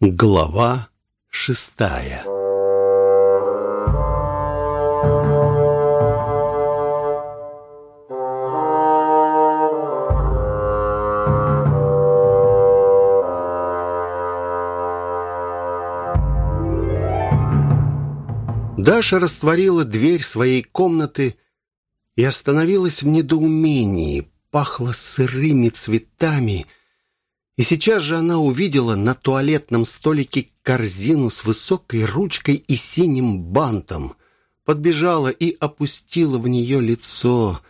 Глава шестая Даша растворила дверь своей комнаты и остановилась в недоумении. Пахло сырыми цветами — и сейчас же она увидела на туалетном столике корзину с высокой ручкой и синим бантом. Подбежала и опустила в нее лицо.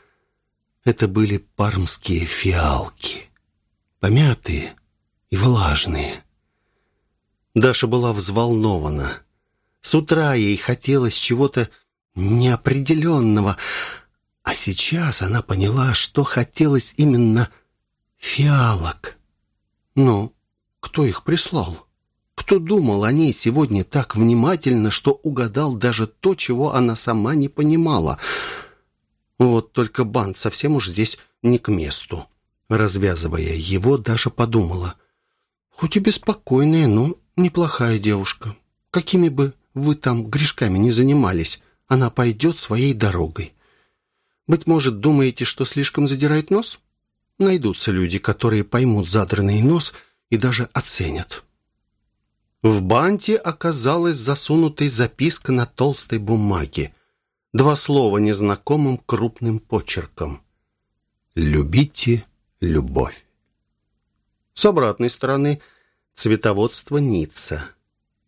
Это были пармские фиалки, помятые и влажные. Даша была взволнована. С утра ей хотелось чего-то неопределенного, а сейчас она поняла, что хотелось именно фиалок. Но кто их прислал? Кто думал о ней сегодня так внимательно, что угадал даже то, чего она сама не понимала? Вот только бант совсем уж здесь не к месту. Развязывая его, Даша подумала. Хоть и беспокойная, но неплохая девушка. Какими бы вы там грешками не занимались, она пойдет своей дорогой. Быть может, думаете, что слишком задирает нос? Найдутся люди, которые поймут задранный нос и даже оценят. В банте оказалась засунутой записка на толстой бумаге. Два слова незнакомым крупным почерком. «Любите любовь». С обратной стороны цветоводство Ницца.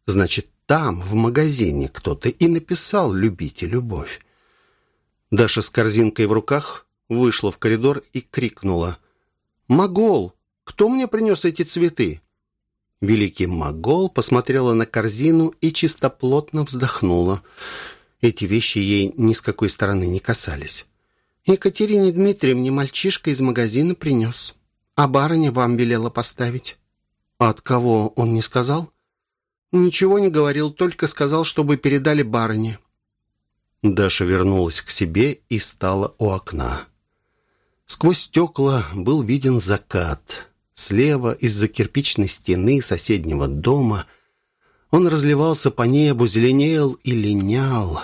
Значит, там, в магазине, кто-то и написал «любите любовь». Даша с корзинкой в руках вышла в коридор и крикнула. «Могол, кто мне принес эти цветы?» Великий Могол посмотрела на корзину и чистоплотно вздохнула. Эти вещи ей ни с какой стороны не касались. «Екатерине Дмитриевне мальчишка из магазина принес, а барыня вам велела поставить». «А от кого он не сказал?» «Ничего не говорил, только сказал, чтобы передали барыне». Даша вернулась к себе и стала у окна. Сквозь стекла был виден закат. Слева, из-за кирпичной стены соседнего дома, он разливался по небу, зеленел и линял.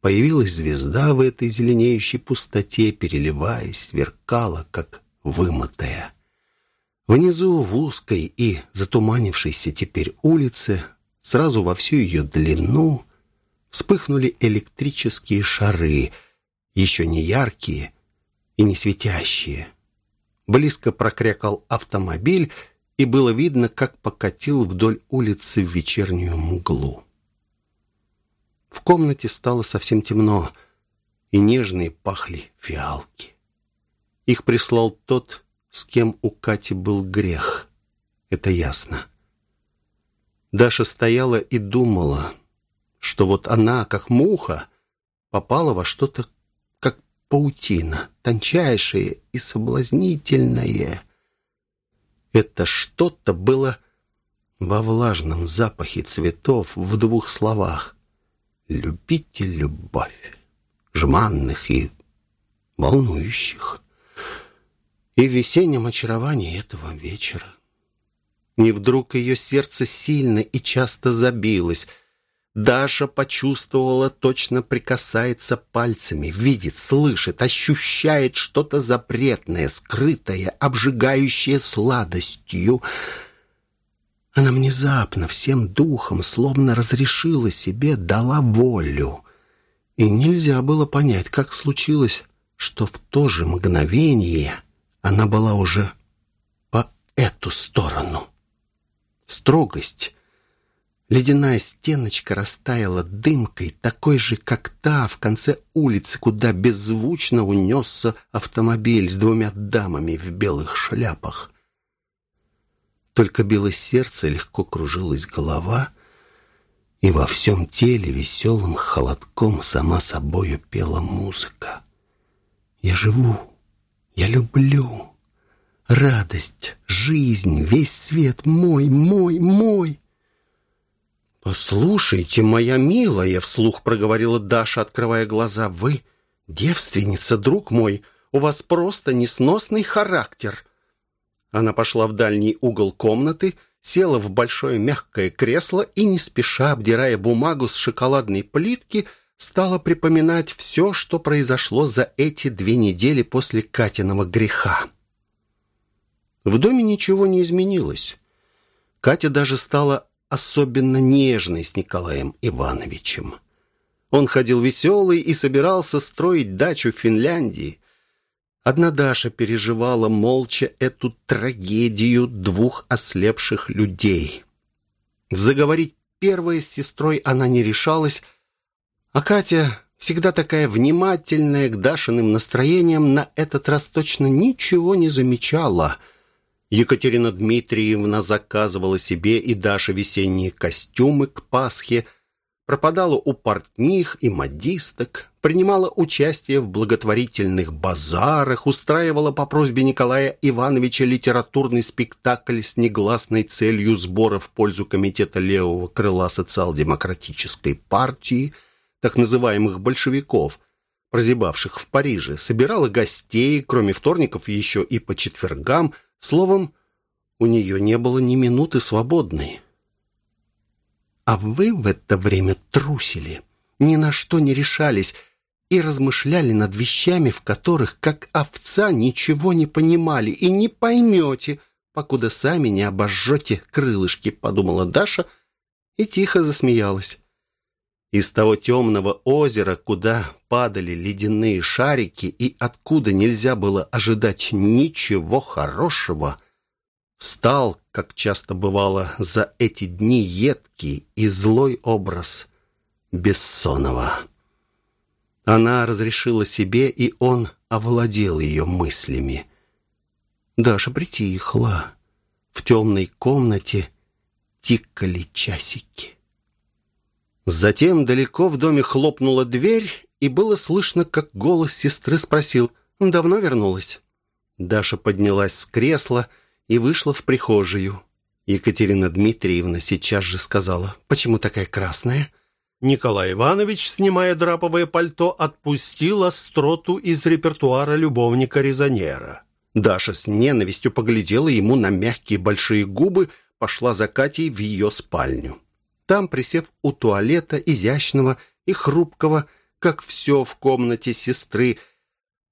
Появилась звезда в этой зеленеющей пустоте, переливаясь, сверкала, как вымытая. Внизу, в узкой и затуманившейся теперь улице, сразу во всю ее длину, вспыхнули электрические шары, еще не яркие, и не светящие. Близко прокрякал автомобиль, и было видно, как покатил вдоль улицы в вечернюю мглу. В комнате стало совсем темно, и нежные пахли фиалки. Их прислал тот, с кем у Кати был грех. Это ясно. Даша стояла и думала, что вот она, как муха, попала во что-то паутина, тончайшее и соблазнительное. Это что-то было во влажном запахе цветов в двух словах. «Любите любовь», жманных и волнующих, и в весеннем очаровании этого вечера. И вдруг ее сердце сильно и часто забилось — Даша почувствовала, точно прикасается пальцами, видит, слышит, ощущает что-то запретное, скрытое, обжигающее сладостью. Она внезапно, всем духом, словно разрешила себе, дала волю. И нельзя было понять, как случилось, что в то же мгновение она была уже по эту сторону. Строгость Ледяная стеночка растаяла дымкой, такой же, как та в конце улицы, куда беззвучно унесся автомобиль с двумя дамами в белых шляпах. Только билось сердце, легко кружилась голова, и во всем теле веселым холодком сама собою пела музыка. «Я живу, я люблю, радость, жизнь, весь свет мой, мой, мой!» «Послушайте, моя милая», — вслух проговорила Даша, открывая глаза, — «вы девственница, друг мой, у вас просто несносный характер». Она пошла в дальний угол комнаты села в большое мягкое кресло и, не спеша обдирая бумагу с шоколадной плитки, стала припоминать все, что произошло за эти две недели после Катиного греха. В доме ничего не изменилось. Катя даже стала особенно нежной с Николаем Ивановичем. Он ходил веселый и собирался строить дачу в Финляндии. Одна Даша переживала молча эту трагедию двух ослепших людей. Заговорить первой с сестрой она не решалась, а Катя, всегда такая внимательная к Дашиным настроениям, на этот раз точно ничего не замечала. Екатерина Дмитриевна заказывала себе и Даше весенние костюмы к Пасхе – пропадала у портних и модисток, принимала участие в благотворительных базарах, устраивала по просьбе Николая Ивановича литературный спектакль с негласной целью сбора в пользу комитета левого крыла социал-демократической партии, так называемых большевиков, прозябавших в Париже, собирала гостей, кроме вторников еще и по четвергам, словом, у нее не было ни минуты свободной. А вы в это время трусили, ни на что не решались и размышляли над вещами, в которых, как овца, ничего не понимали и не поймете, покуда сами не обожжете крылышки, подумала Даша и тихо засмеялась. Из того темного озера, куда падали ледяные шарики и откуда нельзя было ожидать ничего хорошего, Стал, как часто бывало за эти дни, едкий и злой образ Бессонова. Она разрешила себе, и он овладел ее мыслями. Даша притихла. В темной комнате тикали часики. Затем далеко в доме хлопнула дверь, и было слышно, как голос сестры спросил «Давно вернулась?» Даша поднялась с кресла и вышла в прихожую. Екатерина Дмитриевна сейчас же сказала, «Почему такая красная?» Николай Иванович, снимая драповое пальто, отпустил остроту из репертуара любовника-резонера. Даша с ненавистью поглядела ему на мягкие большие губы, пошла за Катей в ее спальню. Там, присев у туалета, изящного и хрупкого, как все в комнате сестры,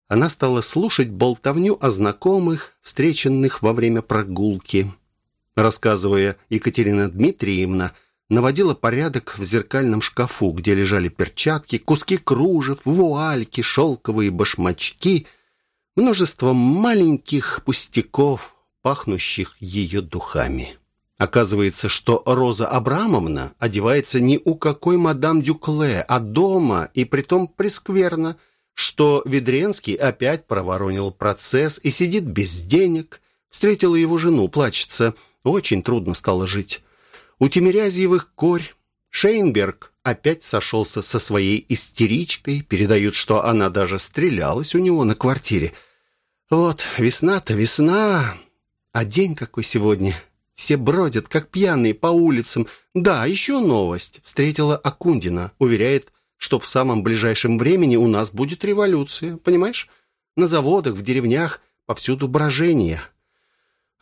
она стала слушать болтовню о знакомых, встреченных во время прогулки. Рассказывая, Екатерина Дмитриевна наводила порядок в зеркальном шкафу, где лежали перчатки, куски кружев, вуальки, шелковые башмачки, множество маленьких пустяков, пахнущих ее духами. Оказывается, что Роза Абрамовна одевается не у какой мадам Дюкле, а дома, и притом прескверно – что Ведренский опять проворонил процесс и сидит без денег. Встретила его жену, плачется. Очень трудно стало жить. У Тимирязьевых корь. Шейнберг опять сошелся со своей истеричкой. Передают, что она даже стрелялась у него на квартире. Вот, весна-то весна. А день какой сегодня. Все бродят, как пьяные, по улицам. Да, еще новость. Встретила Акундина. Уверяет, что в самом ближайшем времени у нас будет революция, понимаешь? На заводах, в деревнях, повсюду брожение.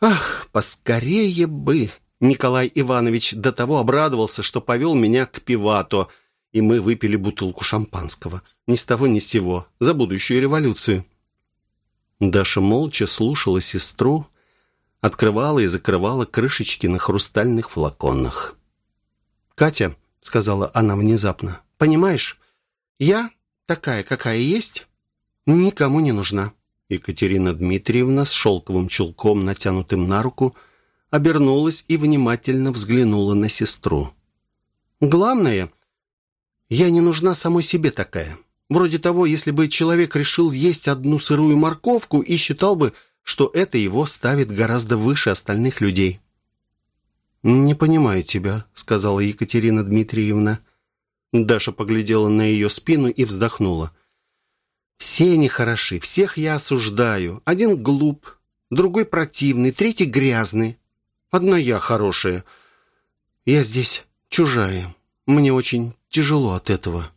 Ах, поскорее бы! Николай Иванович до того обрадовался, что повел меня к пивато, и мы выпили бутылку шампанского. Ни с того ни с сего, за будущую революцию. Даша молча слушала сестру, открывала и закрывала крышечки на хрустальных флаконах. «Катя», — сказала она внезапно, Понимаешь, я, такая, какая есть, никому не нужна». Екатерина Дмитриевна с шелковым чулком, натянутым на руку, обернулась и внимательно взглянула на сестру. «Главное, я не нужна самой себе такая. Вроде того, если бы человек решил есть одну сырую морковку и считал бы, что это его ставит гораздо выше остальных людей». «Не понимаю тебя», — сказала Екатерина Дмитриевна. Даша поглядела на ее спину и вздохнула. «Все они хороши, всех я осуждаю. Один глуп, другой противный, третий грязный. Одна я хорошая. Я здесь чужая. Мне очень тяжело от этого.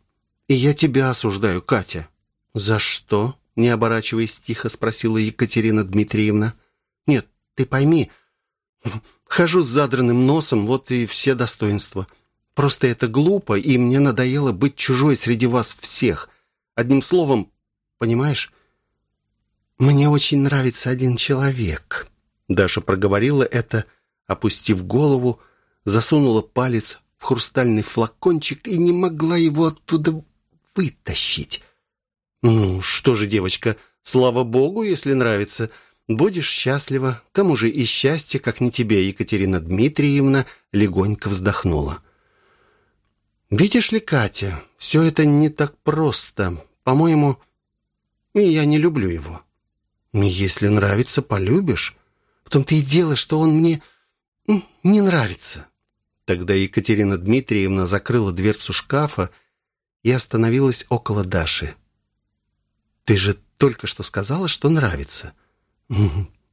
И я тебя осуждаю, Катя». «За что?» — не оборачиваясь тихо, спросила Екатерина Дмитриевна. «Нет, ты пойми, Хожу с задранным носом, вот и все достоинства. Просто это глупо, и мне надоело быть чужой среди вас всех. Одним словом, понимаешь, мне очень нравится один человек». Даша проговорила это, опустив голову, засунула палец в хрустальный флакончик и не могла его оттуда вытащить. «Ну, что же, девочка, слава богу, если нравится. Будешь счастлива. Кому же и счастье, как не тебе?» Екатерина Дмитриевна легонько вздохнула. «Видишь ли, Катя, все это не так просто. По-моему, я не люблю его. Если нравится, полюбишь. В том-то и дело, что он мне не нравится». Тогда Екатерина Дмитриевна закрыла дверцу шкафа и остановилась около Даши. «Ты же только что сказала, что нравится».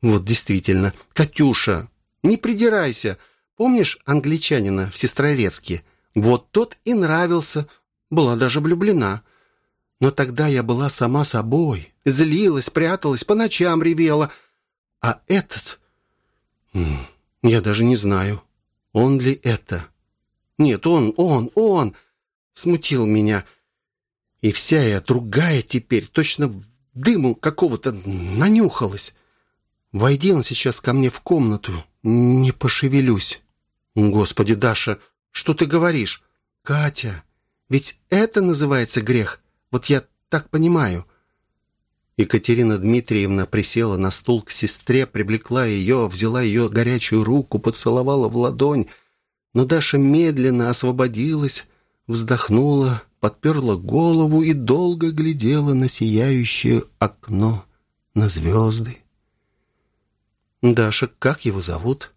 «Вот действительно. Катюша, не придирайся. Помнишь англичанина в Сестрорецке? Вот тот и нравился. Была даже влюблена. Но тогда я была сама собой. Злилась, пряталась, по ночам ревела. А этот... Я даже не знаю, он ли это. Нет, он, он, он смутил меня. И вся я другая теперь, точно дыму какого-то нанюхалась. Войди он сейчас ко мне в комнату, не пошевелюсь. Господи, Даша, что ты говоришь? Катя, ведь это называется грех. Вот я так понимаю. Екатерина Дмитриевна присела на стул к сестре, привлекла ее, взяла ее горячую руку, поцеловала в ладонь. Но Даша медленно освободилась, вздохнула, подперла голову и долго глядела на сияющее окно, на звезды. «Даша, как его зовут?»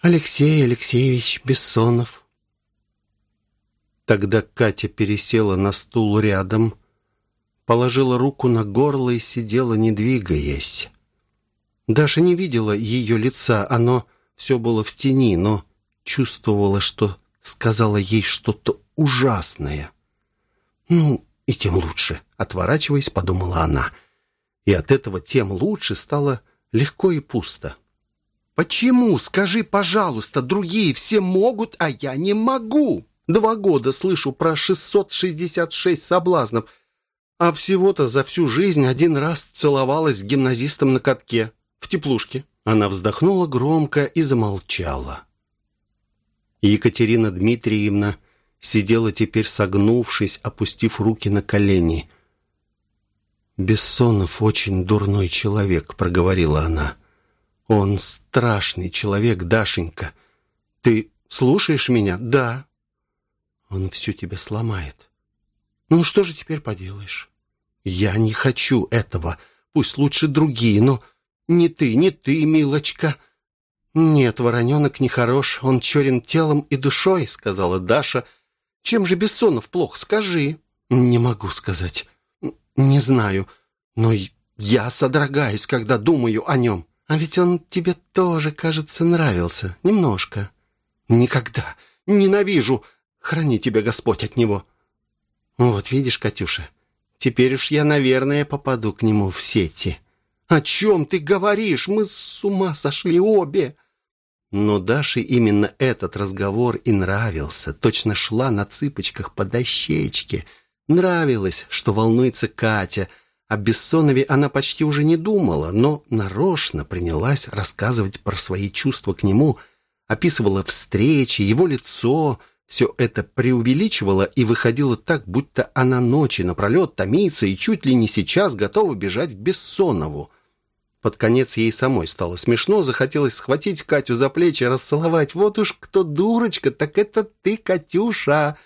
«Алексей Алексеевич Бессонов». Тогда Катя пересела на стул рядом, положила руку на горло и сидела, не двигаясь. Даша не видела ее лица, оно все было в тени, но чувствовала, что сказала ей что-то ужасное. «Ну, и тем лучше», — отворачиваясь, подумала она. И от этого тем лучше стало легко и пусто. «Почему, скажи, пожалуйста, другие все могут, а я не могу? Два года слышу про 666 соблазнов, а всего-то за всю жизнь один раз целовалась с гимназистом на катке, в теплушке». Она вздохнула громко и замолчала. Екатерина Дмитриевна сидела теперь согнувшись, опустив руки на колени. «Бессонов очень дурной человек», — проговорила она. «Он страшный человек, Дашенька. Ты слушаешь меня?» «Да». «Он все тебя сломает». «Ну что же теперь поделаешь?» «Я не хочу этого. Пусть лучше другие, но не ты, не ты, милочка». «Нет, вороненок нехорош, он черен телом и душой», — сказала Даша. «Чем же Бессонов плохо, скажи?» «Не могу сказать. Не знаю. Но я содрогаюсь, когда думаю о нем. А ведь он тебе тоже, кажется, нравился. Немножко». «Никогда. Ненавижу. Храни тебя Господь от него». «Вот видишь, Катюша, теперь уж я, наверное, попаду к нему в сети». «О чем ты говоришь? Мы с ума сошли обе!» Но Даше именно этот разговор и нравился. Точно шла на цыпочках по дощечке. Нравилось, что волнуется Катя. О Бессонове она почти уже не думала, но нарочно принялась рассказывать про свои чувства к нему, описывала встречи, его лицо. Все это преувеличивала и выходило так, будто она ночи напролет томится и чуть ли не сейчас готова бежать к Бессонову. Под конец ей самой стало смешно, захотелось схватить Катю за плечи расцеловать. «Вот уж кто дурочка, так это ты, Катюша!»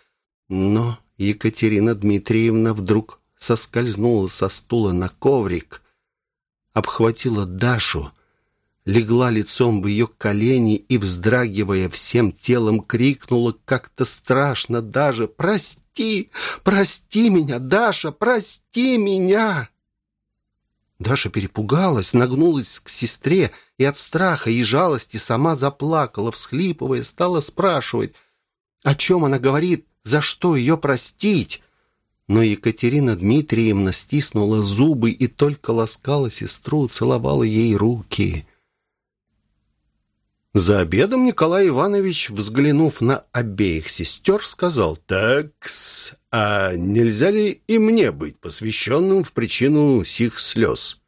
Но Екатерина Дмитриевна вдруг соскользнула со стула на коврик, обхватила Дашу, легла лицом в ее колени и, вздрагивая всем телом, крикнула как-то страшно даже «Прости! Прости меня, Даша! Прости меня!» Даша перепугалась, нагнулась к сестре и от страха и жалости сама заплакала, всхлипывая, стала спрашивать, о чем она говорит, за что ее простить. Но Екатерина Дмитриевна стиснула зубы и только ласкала сестру, целовала ей руки. За обедом Николай Иванович, взглянув на обеих сестер, сказал, «Такс, а нельзя ли и мне быть посвященным в причину сих слез?»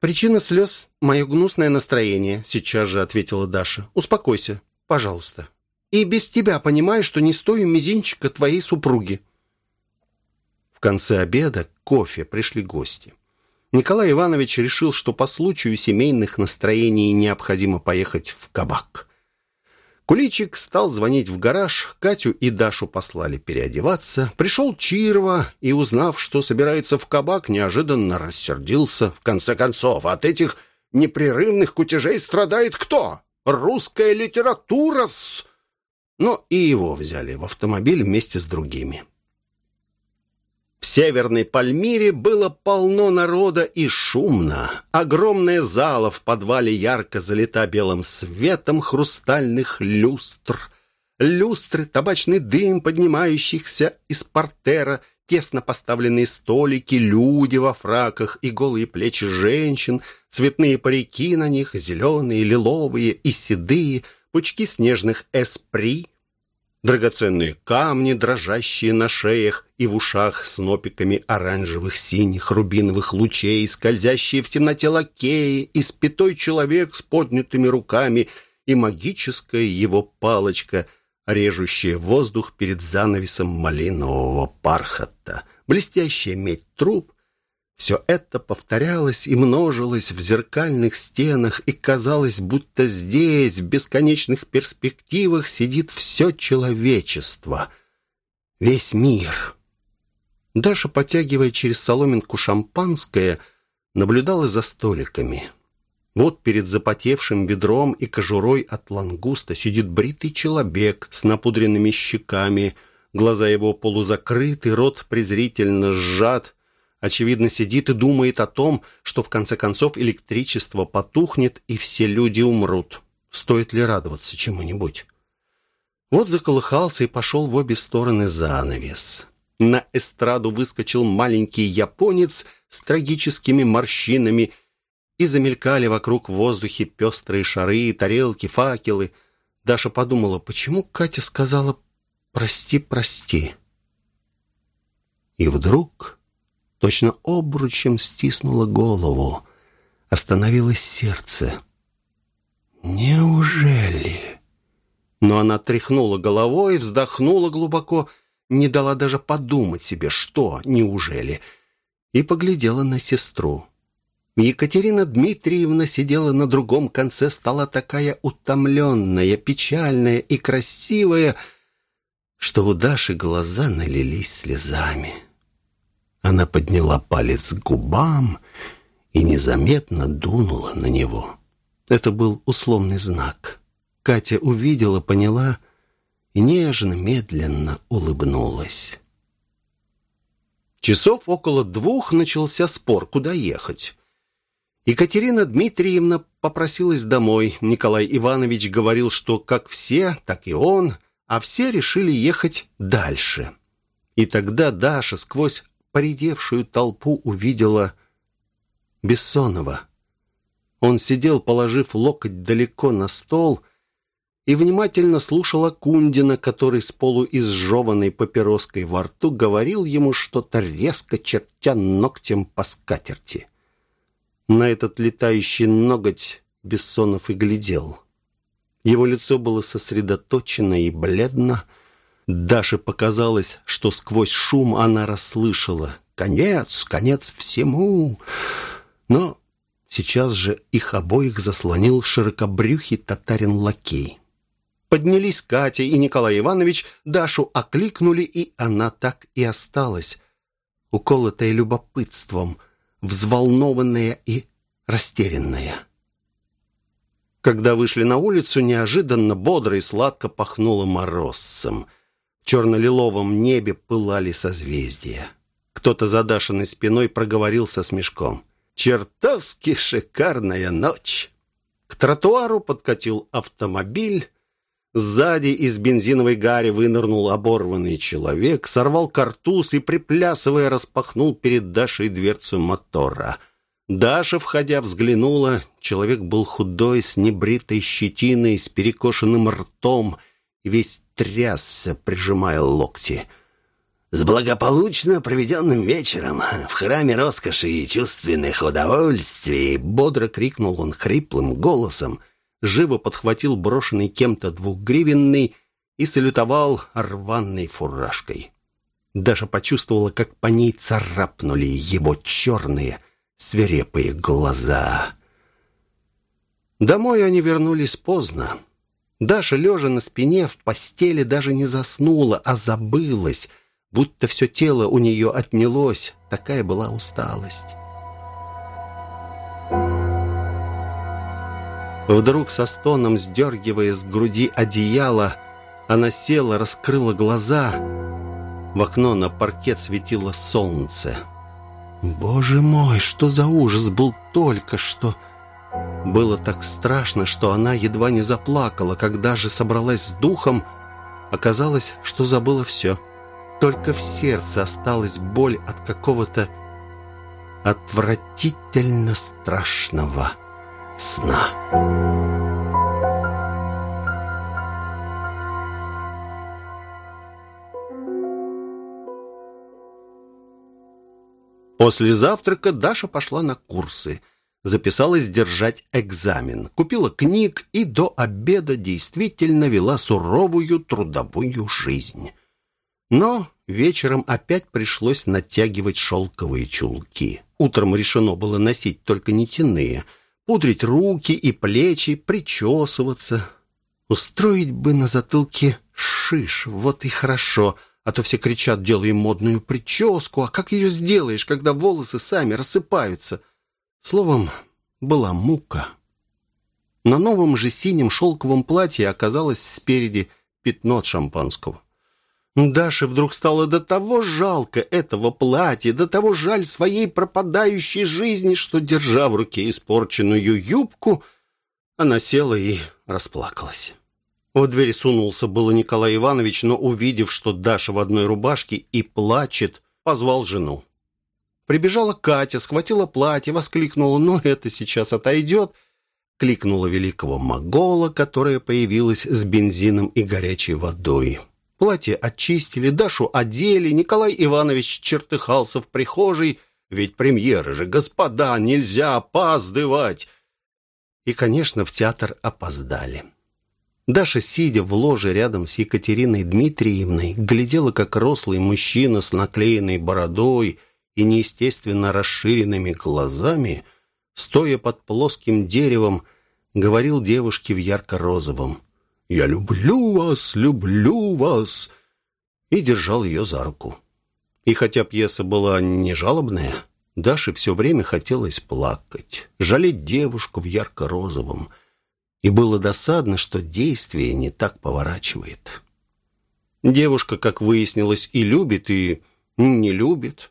«Причина слез — мое гнусное настроение», — сейчас же ответила Даша. «Успокойся, пожалуйста. И без тебя понимаю, что не стою мизинчика твоей супруги». В конце обеда кофе пришли гости. Николай Иванович решил, что по случаю семейных настроений необходимо поехать в кабак. Куличик стал звонить в гараж, Катю и Дашу послали переодеваться. Пришел Чирова и, узнав, что собирается в кабак, неожиданно рассердился. В конце концов, от этих непрерывных кутежей страдает кто? Русская литература с... Но и его взяли в автомобиль вместе с другими. В Северной Пальмире было полно народа и шумно. Огромная зала в подвале ярко залита белым светом хрустальных люстр. Люстры, табачный дым, поднимающихся из портера, тесно поставленные столики, люди во фраках и голые плечи женщин, цветные парики на них, зеленые, лиловые и седые, пучки снежных эспри, драгоценные камни, дрожащие на шеях и в ушах снопиками оранжевых, синих, рубиновых лучей, скользящие в темноте лакеи, испятой человек с поднятыми руками и магическая его палочка, режущая воздух перед занавесом малинового пархата, блестящая медь труб, все это повторялось и множилось в зеркальных стенах, и казалось, будто здесь, в бесконечных перспективах, сидит все человечество, весь мир. Даша, потягивая через соломинку шампанское, наблюдала за столиками. Вот перед запотевшим ведром и кожурой от лангуста сидит бритый человек с напудренными щеками, глаза его полузакрыты, рот презрительно сжат, Очевидно, сидит и думает о том, что в конце концов электричество потухнет и все люди умрут. Стоит ли радоваться чему-нибудь? Вот заколыхался и пошел в обе стороны занавес. На эстраду выскочил маленький японец с трагическими морщинами, и замелькали вокруг в воздухе пестрые шары, тарелки, факелы. Даша подумала, почему Катя сказала «прости, прости». И вдруг точно обручем стиснуло голову. Остановилось сердце. «Неужели?» Но она тряхнула головой, вздохнула глубоко, не дала даже подумать себе, что «неужели?» и поглядела на сестру. Екатерина Дмитриевна сидела на другом конце стола такая утомленная, печальная и красивая, что у Даши глаза налились слезами. Она подняла палец к губам и незаметно дунула на него. Это был условный знак. Катя увидела, поняла и нежно, медленно улыбнулась. Часов около двух начался спор, куда ехать. Екатерина Дмитриевна попросилась домой. Николай Иванович говорил, что как все, так и он, а все решили ехать дальше. И тогда Даша сквозь поредевшую толпу увидела Бессонова. Он сидел, положив локоть далеко на стол, и внимательно слушал Акундина, который с полуизжеванной папироской во рту говорил ему что-то резко, чертя ногтем по скатерти. На этот летающий ноготь Бессонов и глядел. Его лицо было сосредоточено и бледно, Даше показалось, что сквозь шум она расслышала «Конец, конец всему!» Но сейчас же их обоих заслонил широкобрюхий татарин-лакей. Поднялись Катя и Николай Иванович, Дашу окликнули, и она так и осталась, уколотая любопытством, взволнованная и растерянная. Когда вышли на улицу, неожиданно бодро и сладко пахнуло морозцем — черно-лиловом небе пылали созвездия. Кто-то за Дашиной спиной проговорил со смешком. «Чертовски шикарная ночь!» К тротуару подкатил автомобиль. Сзади из бензиновой гари вынырнул оборванный человек, сорвал картуз и, приплясывая, распахнул перед Дашей дверцу мотора. Даша, входя, взглянула. Человек был худой, с небритой щетиной, с перекошенным ртом, весь трясся, прижимая локти. «С благополучно проведенным вечером в храме роскоши и чувственных удовольствий!» Бодро крикнул он хриплым голосом, живо подхватил брошенный кем-то двухгривенный и салютовал рваной фуражкой. Даша почувствовала, как по ней царапнули его черные, свирепые глаза. Домой они вернулись поздно. Даша, лежа на спине в постели, даже не заснула, а забылась, будто все тело у нее отнялось. Такая была усталость. Вдруг со стоном, сдергивая с груди одеяло, она села, раскрыла глаза. В окно на паркет светило солнце. «Боже мой, что за ужас был только что!» Было так страшно, что она едва не заплакала, когда же собралась с духом. Оказалось, что забыла все. Только в сердце осталась боль от какого-то отвратительно страшного сна. После завтрака Даша пошла на курсы. Записалась держать экзамен. Купила книг и до обеда действительно вела суровую трудовую жизнь. Но вечером опять пришлось натягивать шелковые чулки. Утром решено было носить только нитяные, пудрить руки и плечи, причесываться. Устроить бы на затылке шиш, вот и хорошо — а то все кричат, делай модную прическу, а как ее сделаешь, когда волосы сами рассыпаются? Словом, была мука. На новом же синем шелковом платье оказалось спереди пятно от шампанского. Даше вдруг стало до того жалко этого платья, до того жаль своей пропадающей жизни, что, держа в руке испорченную юбку, она села и расплакалась. В двери сунулся было Николай Иванович, но, увидев, что Даша в одной рубашке и плачет, позвал жену. Прибежала Катя, схватила платье, воскликнула «Ну, это сейчас отойдет!» Кликнула великого Могола, которая появилась с бензином и горячей водой. Платье очистили, Дашу одели, Николай Иванович чертыхался в прихожей, ведь премьера же, господа, нельзя опаздывать. И, конечно, в театр опоздали. Даша, сидя в ложе рядом с Екатериной Дмитриевной, глядела, как рослый мужчина с наклеенной бородой и неестественно расширенными глазами, стоя под плоским деревом, говорил девушке в ярко-розовом «Я люблю вас, люблю вас!» и держал ее за руку. И хотя пьеса была не жалобная, Даше все время хотелось плакать, жалеть девушку в ярко-розовом – и было досадно, что действие не так поворачивает. Девушка, как выяснилось, и любит, и не любит.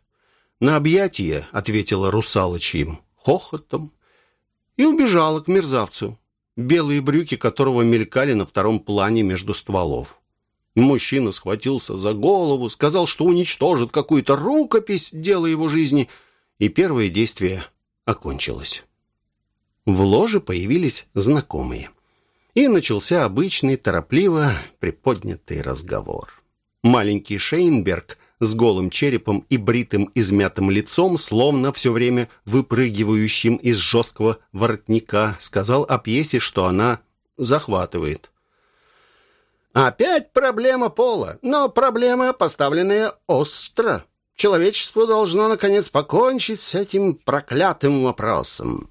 На объятие ответила русалочьим хохотом и убежала к мерзавцу, белые брюки которого мелькали на втором плане между стволов. Мужчина схватился за голову, сказал, что уничтожит какую-то рукопись, дело его жизни, и первое действие окончилось. В ложе появились знакомые. И начался обычный, торопливо приподнятый разговор. Маленький Шейнберг с голым черепом и бритым измятым лицом, словно все время выпрыгивающим из жесткого воротника, сказал о пьесе, что она захватывает. «Опять проблема пола, но проблема, поставленная остро. Человечество должно, наконец, покончить с этим проклятым вопросом.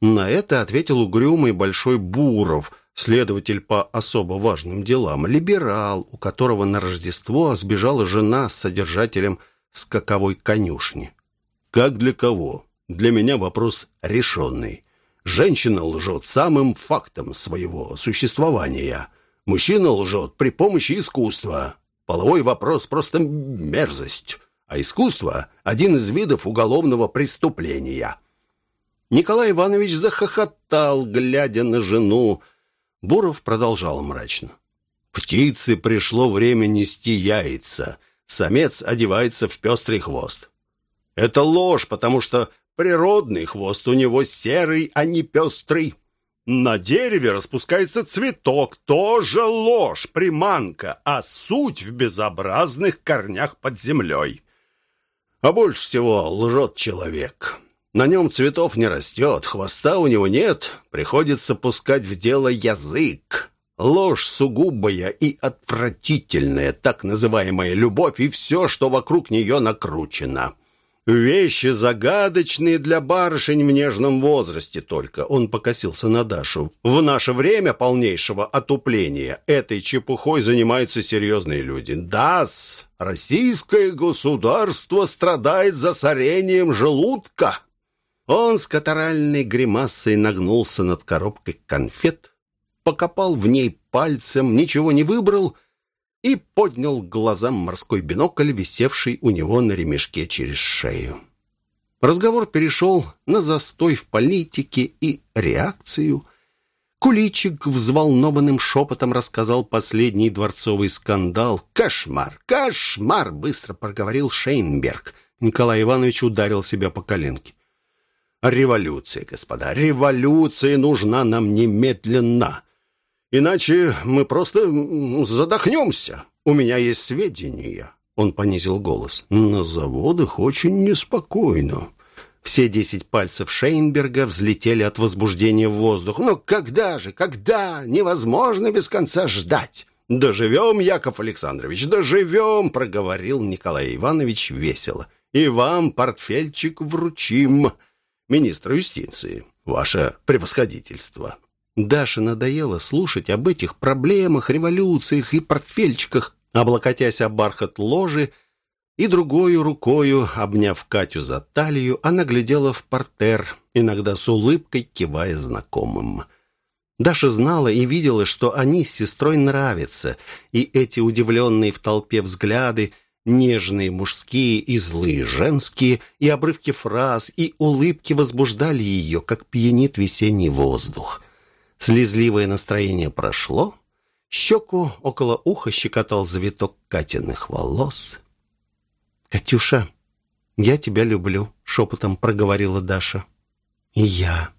На это ответил угрюмый Большой Буров, следователь по особо важным делам, либерал, у которого на Рождество сбежала жена с содержателем скаковой конюшни. «Как для кого? Для меня вопрос решенный. Женщина лжет самым фактом своего существования. Мужчина лжет при помощи искусства. Половой вопрос просто мерзость, а искусство – один из видов уголовного преступления». Николай Иванович захохотал, глядя на жену. Буров продолжал мрачно. «Птице пришло время нести яйца. Самец одевается в пестрый хвост. Это ложь, потому что Природный хвост у него серый, а не пестрый. На дереве распускается цветок, тоже ложь, приманка, а суть в безобразных корнях под землей. А больше всего лжет человек. На нем цветов не растет, хвоста у него нет, приходится пускать в дело язык. Ложь сугубая и отвратительная, так называемая любовь и все, что вокруг нее накручено. Вещи загадочные для барышень в нежном возрасте только. Он покосился на Дашу. В наше время полнейшего отупления этой чепухой занимаются серьезные люди. Дас, российское государство страдает засорением желудка. Он с катаральной гримасой нагнулся над коробкой конфет, покопал в ней пальцем, ничего не выбрал — и поднял к глазам морской бинокль, висевший у него на ремешке через шею. Разговор перешел на застой в политике и реакцию. Куличик взволнованным шепотом рассказал последний дворцовый скандал. «Кошмар! Кошмар!» — быстро проговорил Шейнберг. Николай Иванович ударил себя по коленке. «Революция, господа, революция нужна нам немедленно!» Иначе мы просто задохнемся. У меня есть сведения». Он понизил голос. «На заводах очень неспокойно». Все десять пальцев Шейнберга взлетели от возбуждения в воздух. «Но когда же? Когда? Невозможно без конца ждать!» «Доживем, Яков Александрович, доживем!» — проговорил Николай Иванович весело. «И вам портфельчик вручим, министр юстиции, ваше превосходительство». Даше надоело слушать об этих проблемах, революциях и портфельчиках, облокотясь о бархат ложи, и другой рукою, обняв Катю за талию, она глядела в портер, иногда с улыбкой кивая знакомым. Даша знала и видела, что они с сестрой нравятся, и эти удивленные в толпе взгляды, нежные мужские и злые женские, и обрывки фраз, и улыбки возбуждали ее, как пьянит весенний воздух. Слезливое настроение прошло. Щеку около уха щекотал завиток Катиных волос. «Катюша, я тебя люблю», — шепотом проговорила Даша. «И я.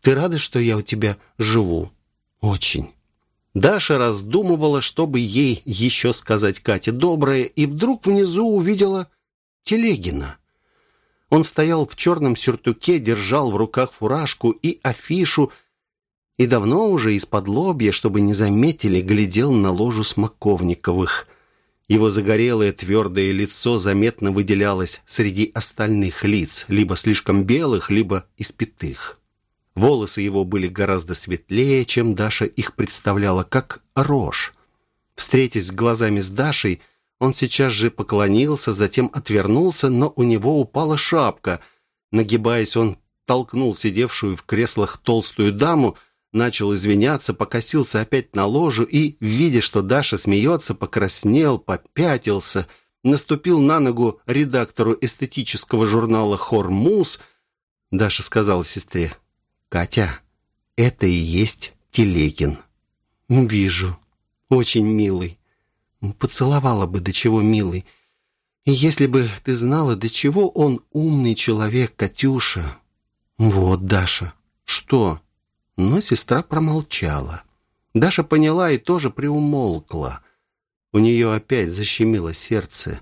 Ты рада, что я у тебя живу?» «Очень». Даша раздумывала, чтобы ей еще сказать Кате доброе, и вдруг внизу увидела Телегина. Он стоял в черном сюртуке, держал в руках фуражку и афишу и давно уже из-под лобья, чтобы не заметили, глядел на ложу Смоковниковых. Его загорелое твердое лицо заметно выделялось среди остальных лиц, либо слишком белых, либо испитых. Волосы его были гораздо светлее, чем Даша их представляла, как рожь. Встретясь глазами с Дашей, он сейчас же поклонился, затем отвернулся, но у него упала шапка. Нагибаясь, он толкнул сидевшую в креслах толстую даму, начал извиняться, покосился опять на ложу и, видя, что Даша смеется, покраснел, попятился, наступил на ногу редактору эстетического журнала «Хормус». Даша сказала сестре, «Катя, это и есть Телегин». «Вижу. Очень милый. Поцеловала бы, до чего милый. Если бы ты знала, до чего он умный человек, Катюша». «Вот, Даша. Что?» Но сестра промолчала. Даша поняла и тоже приумолкла. У нее опять защемило сердце.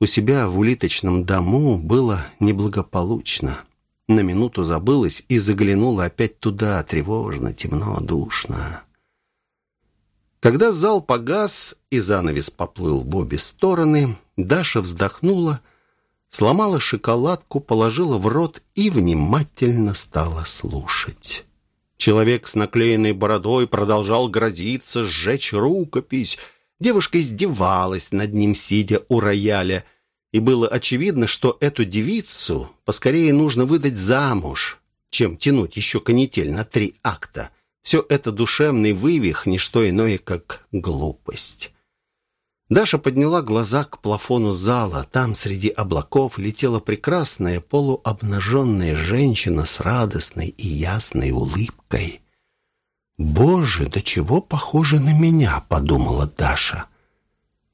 У себя в улиточном дому было неблагополучно. На минуту забылась и заглянула опять туда, тревожно, темно, душно. Когда зал погас и занавес поплыл в обе стороны, Даша вздохнула, сломала шоколадку, положила в рот и внимательно стала слушать. Человек с наклеенной бородой продолжал грозиться, сжечь рукопись. Девушка издевалась над ним, сидя у рояля. И было очевидно, что эту девицу поскорее нужно выдать замуж, чем тянуть еще канитель на три акта. Все это душевный вывих, не что иное, как глупость. Даша подняла глаза к плафону зала. Там среди облаков летела прекрасная полуобнаженная женщина с радостной и ясной улыбкой. «Боже, до чего похоже на меня!» — подумала Даша.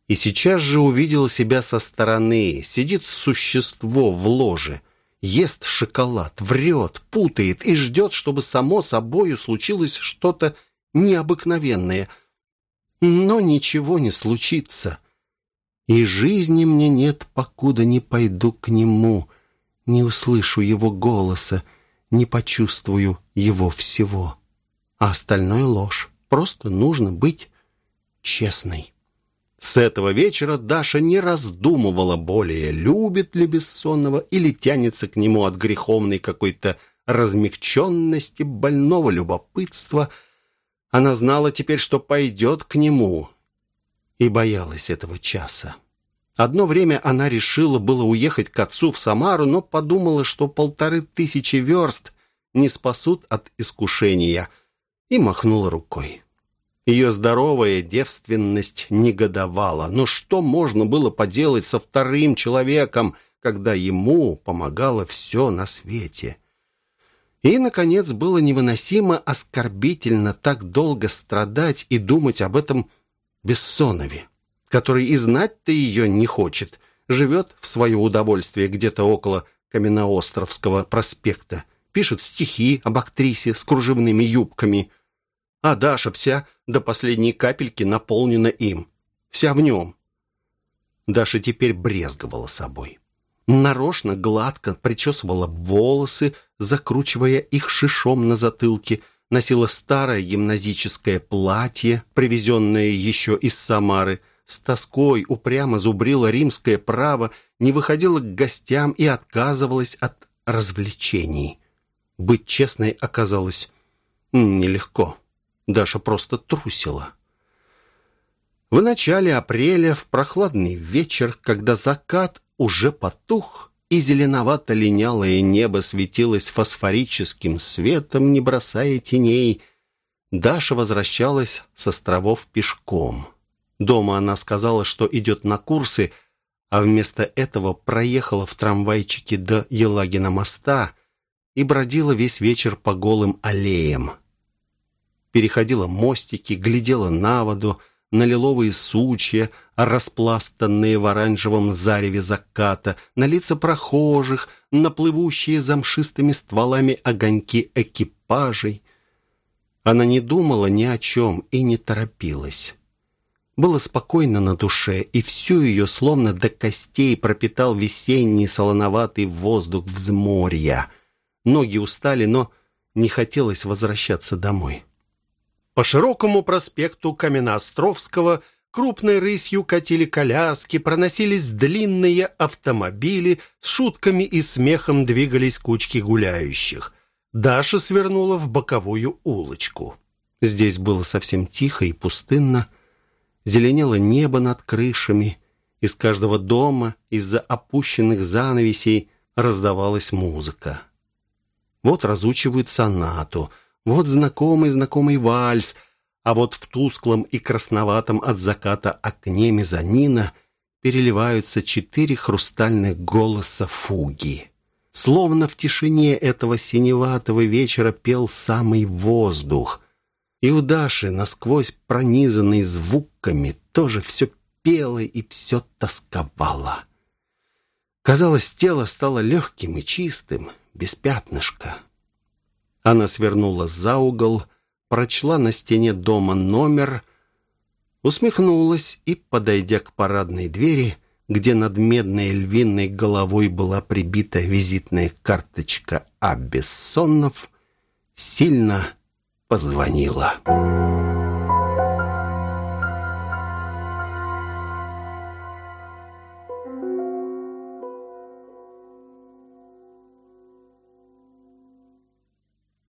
И сейчас же увидела себя со стороны. Сидит существо в ложе. ест шоколад, врет, путает и ждет, чтобы само собою случилось что-то необыкновенное. Но ничего не случится. И жизни мне нет, покуда не пойду к нему, не услышу его голоса, не почувствую его всего. А остальное ложь. Просто нужно быть честной. С этого вечера Даша не раздумывала более, любит ли бессонного или тянется к нему от греховной какой-то размягченности, больного любопытства. Она знала теперь, что пойдет к нему, и боялась этого часа. Одно время она решила было уехать к отцу в Самару, но подумала, что полторы тысячи верст не спасут от искушения, и махнула рукой. Ее здоровая девственность негодовала. Но что можно было поделать со вторым человеком, когда ему помогало все на свете? И, наконец, было невыносимо оскорбительно так долго страдать и думать об этом Бессонове, который и знать-то ее не хочет, живет в свое удовольствие где-то около Каменноостровского проспекта, пишет стихи об актрисе с кружевными юбками – а Даша вся до последней капельки наполнена им. Вся в нем. Даша теперь брезговала собой. Нарочно гладко причесывала волосы, закручивая их шишом на затылке, носила старое гимназическое платье, привезенное еще из Самары, с тоской упрямо зубрила римское право, не выходила к гостям и отказывалась от развлечений. Быть честной оказалось нелегко. Даша просто трусила. В начале апреля, в прохладный вечер, когда закат уже потух, и зеленовато-линялое небо светилось фосфорическим светом, не бросая теней, Даша возвращалась с островов пешком. Дома она сказала, что идет на курсы, а вместо этого проехала в трамвайчике до Елагина моста и бродила весь вечер по голым аллеям переходила мостики, глядела на воду, на лиловые сучья, распластанные в оранжевом зареве заката, на лица прохожих, на плывущие замшистыми стволами огоньки экипажей. Она не думала ни о чем и не торопилась. Было спокойно на душе, и всю ее словно до костей пропитал весенний солоноватый воздух взморья. Ноги устали, но не хотелось возвращаться домой. По широкому проспекту Каменноостровского крупной рысью катили коляски, проносились длинные автомобили, с шутками и смехом двигались кучки гуляющих. Даша свернула в боковую улочку. Здесь было совсем тихо и пустынно. Зеленело небо над крышами. Из каждого дома, из-за опущенных занавесей, раздавалась музыка. Вот разучивают сонату — вот знакомый-знакомый вальс, а вот в тусклом и красноватом от заката окне мезонина переливаются четыре хрустальных голоса фуги. Словно в тишине этого синеватого вечера пел самый воздух. И у Даши, насквозь пронизанный звуками, тоже все пело и все тосковало. Казалось, тело стало легким и чистым, без пятнышка. Она свернула за угол, прочла на стене дома номер, усмехнулась и, подойдя к парадной двери, где над медной львиной головой была прибита визитная карточка А. Сильно позвонила.